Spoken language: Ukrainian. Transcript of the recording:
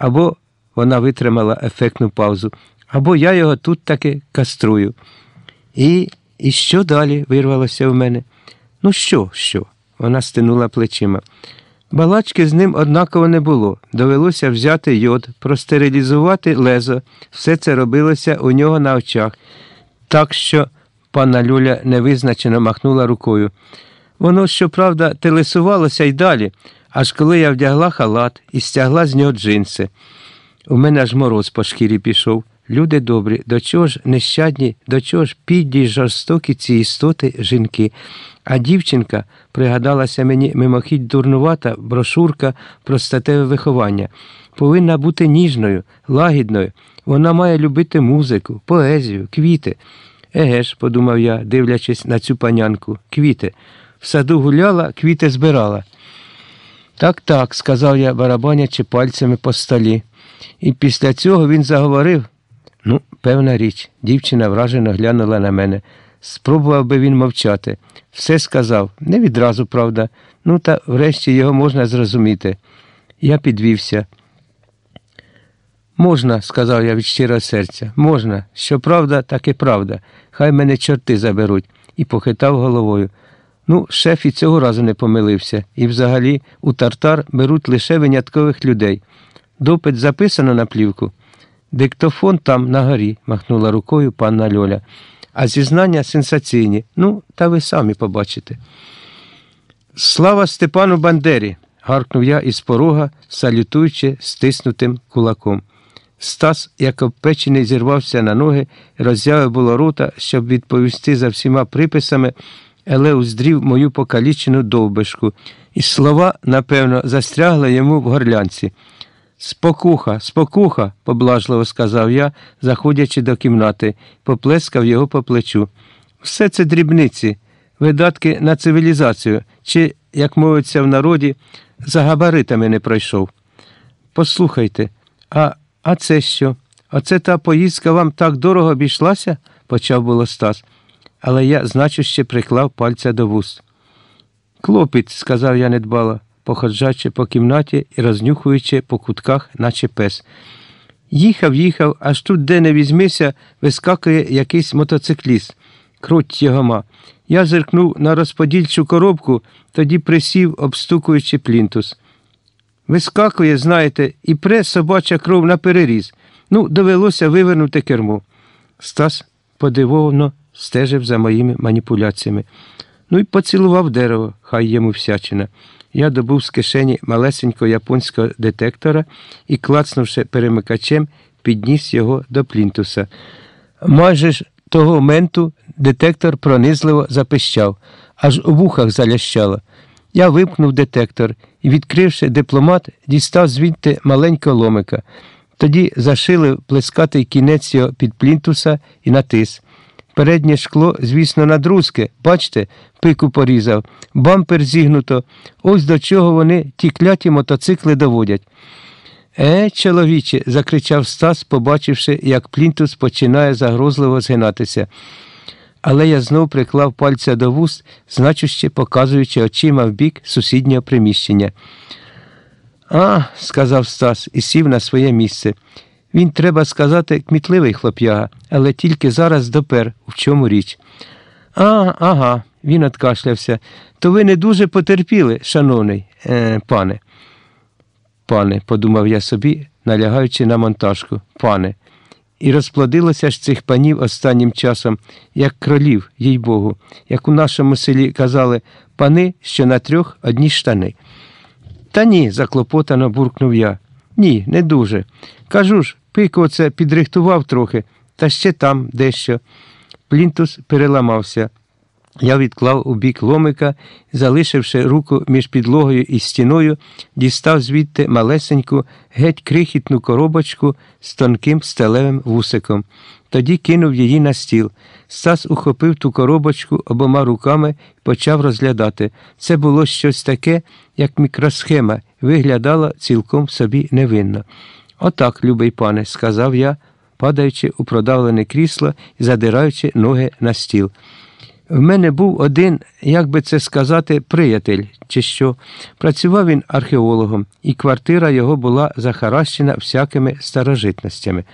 Або вона витримала ефектну паузу, або я його тут таки каструю. І і що далі? вирвалося в мене. Ну що, що? Вона стинула плечима. Балачки з ним однаково не було. Довелося взяти йод, простерилізувати лезо. Все це робилося у нього на очах. Так що пана Люля невизначено махнула рукою. Воно, щоправда, телесувалося й далі, аж коли я вдягла халат і стягла з нього джинси. У мене аж мороз по шкірі пішов. Люди добрі, до чого ж нещадні, до чого ж підлі жорстокі ці істоти жінки. А дівчинка пригадалася мені мимохідь дурнувата брошурка про статеве виховання. Повинна бути ніжною, лагідною. Вона має любити музику, поезію, квіти. Еге ж, подумав я, дивлячись на цю панянку, квіти. В саду гуляла, квіти збирала. Так, так, сказав я, барабанячи пальцями по столі. І після цього він заговорив. Ну, певна річ, дівчина вражено глянула на мене. Спробував би він мовчати. Все сказав, не відразу, правда, ну та врешті його можна зрозуміти. Я підвівся. Можна, сказав я від щирого серця, можна. Що правда, так і правда. Хай мене чорти заберуть, і похитав головою. Ну, шеф і цього разу не помилився, і взагалі у тартар беруть лише виняткових людей. Допит записано на плівку. Диктофон там на горі, махнула рукою панна Льоля. А зізнання сенсаційні. Ну, та ви самі побачите. Слава Степану Бандері! гаркнув я із порога, салютуючи стиснутим кулаком. Стас, як обпечений, зірвався на ноги, роззявив було рота, щоб відповісти за всіма приписами, але уздрів мою покалічену довбишку, і слова, напевно, застрягли йому в горлянці. Спокуха, спокуха, поблажливо сказав я, заходячи до кімнати, поплескав його по плечу. Все це дрібниці, видатки на цивілізацію, чи, як мовиться в народі, за габаритами не пройшов. Послухайте, а а це що? Оце та поїздка вам так дорого обійшлася? почав було Стас, але я значуще приклав пальця до вуст. Клопіт, сказав я недбало походжачи по кімнаті і рознюхуючи по кутках, наче пес. Їхав, їхав, аж тут, де не візьмися, вискакує якийсь мотоцикліст. Круть його ма. Я зиркнув на розподільчу коробку, тоді присів, обстукуючи плінтус. Вискакує, знаєте, і пре собача кров на переріз. Ну, довелося вивернути кермо. Стас подивовано стежив за моїми маніпуляціями. Ну і поцілував дерево, хай йому всячина. Я добув з кишені малесенького японського детектора і, клацнувши перемикачем, підніс його до плінтуса. Майже ж того моменту детектор пронизливо запищав, аж у вухах залящало. Я вимкнув детектор і, відкривши дипломат, дістав звідти маленького ломика. Тоді зашилив плескатий кінець його під плінтуса і натис. Переднє шкло, звісно, надрузке, бачите, пику порізав, бампер зігнуто. Ось до чого вони ті кляті мотоцикли доводять. Е, чоловіче, закричав Стас, побачивши, як плінтус починає загрозливо згинатися. Але я знов приклав пальця до вуст, значуще показуючи очима в бік сусіднього приміщення. А, сказав Стас і сів на своє місце. Він, треба сказати, кмітливий хлоп'яга, але тільки зараз допер, в чому річ. А, ага, він откашлявся. То ви не дуже потерпіли, шановний е, пане. Пане, подумав я собі, налягаючи на монтажку, пане. І розплодилося ж цих панів останнім часом, як кролів, їй Богу, як у нашому селі казали, пани, що на трьох одні штани. Та ні, заклопотано буркнув я. Ні, не дуже. Кажу ж, пико це підрихтував трохи, та ще там дещо. Плінтус переламався. Я відклав у бік ломика, залишивши руку між підлогою і стіною, дістав звідти малесеньку, геть крихітну коробочку з тонким сталевим вусиком. Тоді кинув її на стіл. Стас ухопив ту коробочку обома руками і почав розглядати. Це було щось таке, як мікросхема, виглядала цілком собі невинно. Отак, любий пане, сказав я, падаючи у продавлене крісло і задираючи ноги на стіл. В мене був один, як би це сказати, приятель, чи що. Працював він археологом, і квартира його була захаращена всякими старожитностями.